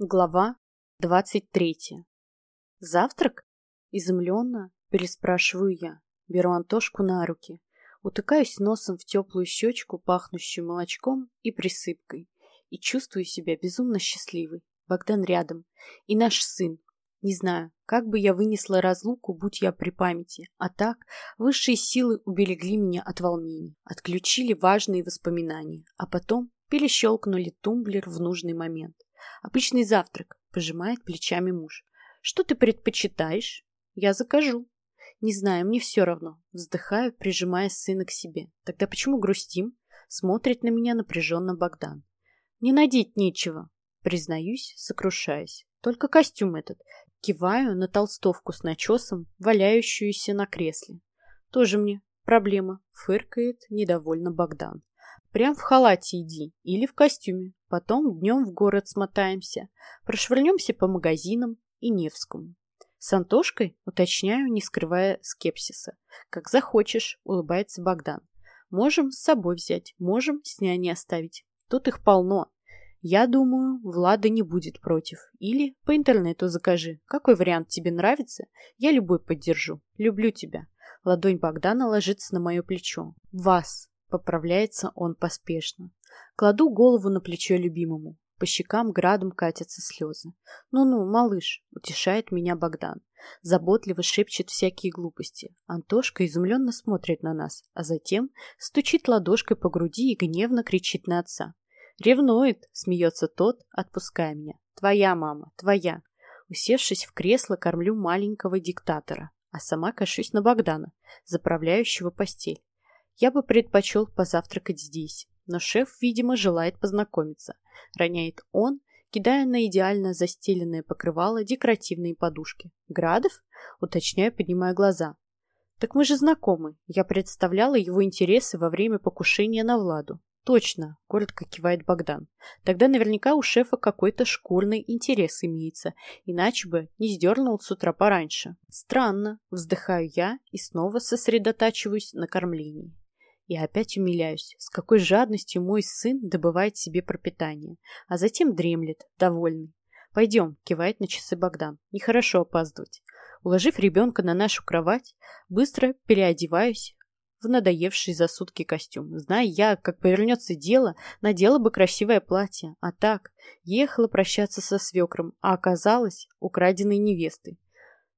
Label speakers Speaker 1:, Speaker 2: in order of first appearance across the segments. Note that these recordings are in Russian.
Speaker 1: Глава двадцать третья. «Завтрак?» – изумленно переспрашиваю я. Беру Антошку на руки, утыкаюсь носом в теплую щечку, пахнущую молочком и присыпкой, и чувствую себя безумно счастливой. Богдан рядом. И наш сын. Не знаю, как бы я вынесла разлуку, будь я при памяти. А так, высшие силы уберегли меня от волнений, отключили важные воспоминания, а потом перещелкнули тумблер в нужный момент. Обычный завтрак, пожимает плечами муж. Что ты предпочитаешь? Я закажу. Не знаю, мне все равно. Вздыхаю, прижимая сына к себе. Тогда почему грустим? Смотрит на меня напряженно Богдан. Не надеть нечего. Признаюсь, сокрушаясь. Только костюм этот. Киваю на толстовку с начесом, валяющуюся на кресле. Тоже мне проблема, фыркает недовольно Богдан. Прям в халате иди или в костюме. Потом днем в город смотаемся. Прошвырнемся по магазинам и Невскому. С Антошкой, уточняю, не скрывая скепсиса. Как захочешь, улыбается Богдан. Можем с собой взять, можем с няней оставить. Тут их полно. Я думаю, Влада не будет против. Или по интернету закажи. Какой вариант тебе нравится? Я любой поддержу. Люблю тебя. Ладонь Богдана ложится на мое плечо. Вас. Поправляется он поспешно. Кладу голову на плечо любимому. По щекам градом катятся слезы. «Ну-ну, малыш», — утешает меня Богдан. Заботливо шепчет всякие глупости. Антошка изумленно смотрит на нас, а затем стучит ладошкой по груди и гневно кричит на отца. «Ревнует!» — смеется тот, отпуская меня. «Твоя мама, твоя!» Усевшись в кресло, кормлю маленького диктатора, а сама кашусь на Богдана, заправляющего постель. Я бы предпочел позавтракать здесь, но шеф, видимо, желает познакомиться. Роняет он, кидая на идеально застеленное покрывало декоративные подушки. Градов? Уточняю, поднимая глаза. Так мы же знакомы. Я представляла его интересы во время покушения на Владу. Точно, коротко кивает Богдан. Тогда наверняка у шефа какой-то шкурный интерес имеется, иначе бы не сдернул с утра пораньше. Странно, вздыхаю я и снова сосредотачиваюсь на кормлении. И опять умиляюсь, с какой жадностью мой сын добывает себе пропитание, а затем дремлет, довольный. «Пойдем», — кивает на часы Богдан, — «нехорошо опаздывать». Уложив ребенка на нашу кровать, быстро переодеваюсь в надоевший за сутки костюм. Зная я, как повернется дело, надела бы красивое платье, а так ехала прощаться со свекром, а оказалась украденной невестой.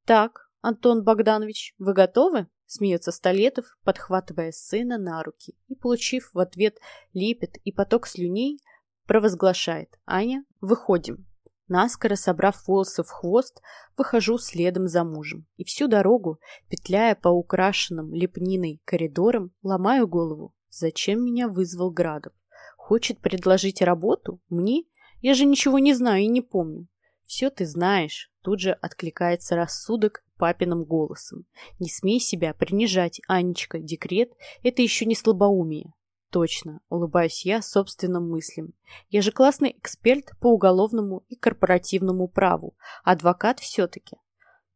Speaker 1: «Так, Антон Богданович, вы готовы?» Смеется Столетов, подхватывая сына на руки и, получив в ответ лепет и поток слюней, провозглашает «Аня, выходим». Наскоро собрав волосы в хвост, выхожу следом за мужем. И всю дорогу, петляя по украшенным лепниной коридорам, ломаю голову. Зачем меня вызвал Градов? Хочет предложить работу? Мне? Я же ничего не знаю и не помню. Все ты знаешь. Тут же откликается рассудок папиным голосом. Не смей себя принижать, Анечка, декрет – это еще не слабоумие. Точно, улыбаюсь я собственным мыслям. Я же классный эксперт по уголовному и корпоративному праву, адвокат все-таки.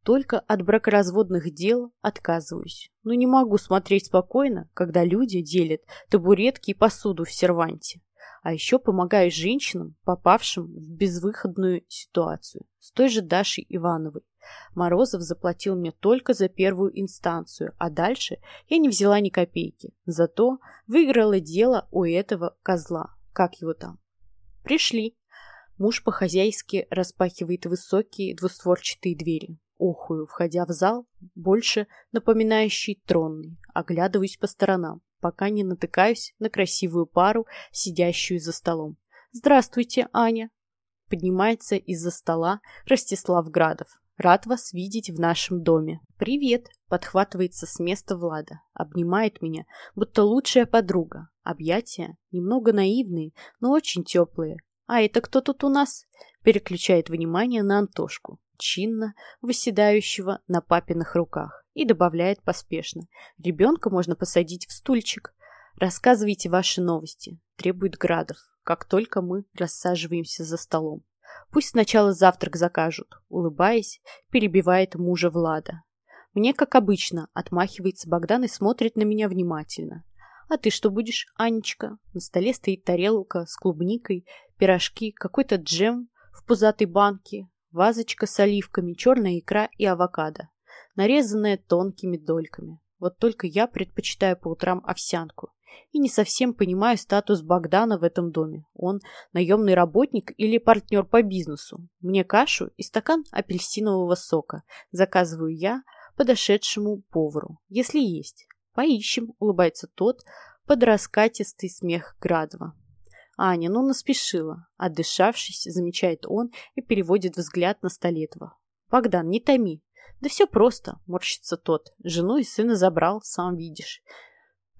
Speaker 1: Только от бракоразводных дел отказываюсь. Но не могу смотреть спокойно, когда люди делят табуретки и посуду в серванте. А еще помогаю женщинам, попавшим в безвыходную ситуацию. С той же Дашей Ивановой. Морозов заплатил мне только за первую инстанцию, а дальше я не взяла ни копейки. Зато выиграла дело у этого козла. Как его там? Пришли. Муж по-хозяйски распахивает высокие двустворчатые двери. Охую, входя в зал, больше напоминающий тронный. Оглядываюсь по сторонам, пока не натыкаюсь на красивую пару, сидящую за столом. «Здравствуйте, Аня!» Поднимается из-за стола Ростислав Градов. Рад вас видеть в нашем доме. Привет, подхватывается с места Влада, обнимает меня, будто лучшая подруга. Объятия немного наивные, но очень теплые. А это кто тут у нас? Переключает внимание на Антошку, чинно выседающего на папиных руках, и добавляет поспешно. Ребенка можно посадить в стульчик. Рассказывайте ваши новости, требует Градов, как только мы рассаживаемся за столом. Пусть сначала завтрак закажут, улыбаясь, перебивает мужа Влада. Мне, как обычно, отмахивается Богдан и смотрит на меня внимательно. А ты что будешь, Анечка? На столе стоит тарелка с клубникой, пирожки, какой-то джем в пузатой банке, вазочка с оливками, черная икра и авокадо, нарезанная тонкими дольками. Вот только я предпочитаю по утрам овсянку и не совсем понимаю статус Богдана в этом доме. Он наемный работник или партнер по бизнесу? Мне кашу и стакан апельсинового сока заказываю я подошедшему повару, если есть. Поищем, улыбается тот под раскатистый смех Градова. Аня, ну наспешила. Отдышавшись, замечает он и переводит взгляд на Столетова. Богдан, не томи. Да все просто, морщится тот. Жену и сына забрал, сам видишь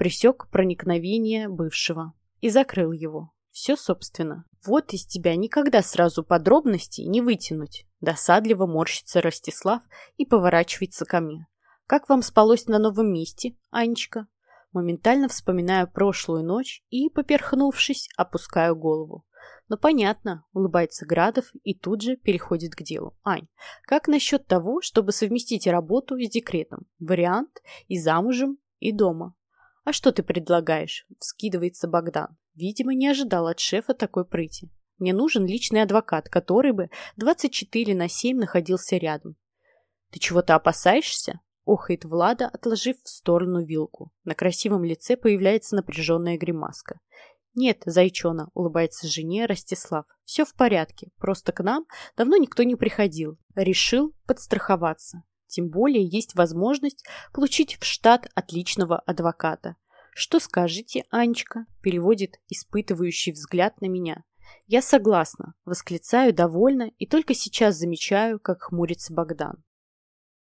Speaker 1: пресек проникновение бывшего и закрыл его. Все, собственно. Вот из тебя никогда сразу подробностей не вытянуть. Досадливо морщится Ростислав и поворачивается ко мне. Как вам спалось на новом месте, Анечка? Моментально вспоминаю прошлую ночь и, поперхнувшись, опускаю голову. Ну, понятно, улыбается Градов и тут же переходит к делу. Ань, как насчет того, чтобы совместить работу с декретом? Вариант и замужем, и дома. «А что ты предлагаешь?» – вскидывается Богдан. Видимо, не ожидал от шефа такой прыти. Мне нужен личный адвокат, который бы 24 на 7 находился рядом. «Ты чего-то опасаешься?» – охает Влада, отложив в сторону вилку. На красивом лице появляется напряженная гримаска. «Нет, зайчона», — улыбается жене Ростислав. «Все в порядке, просто к нам давно никто не приходил. Решил подстраховаться. Тем более есть возможность получить в штат отличного адвоката. «Что скажете, Анечка?» – переводит испытывающий взгляд на меня. «Я согласна», – восклицаю довольно и только сейчас замечаю, как хмурится Богдан.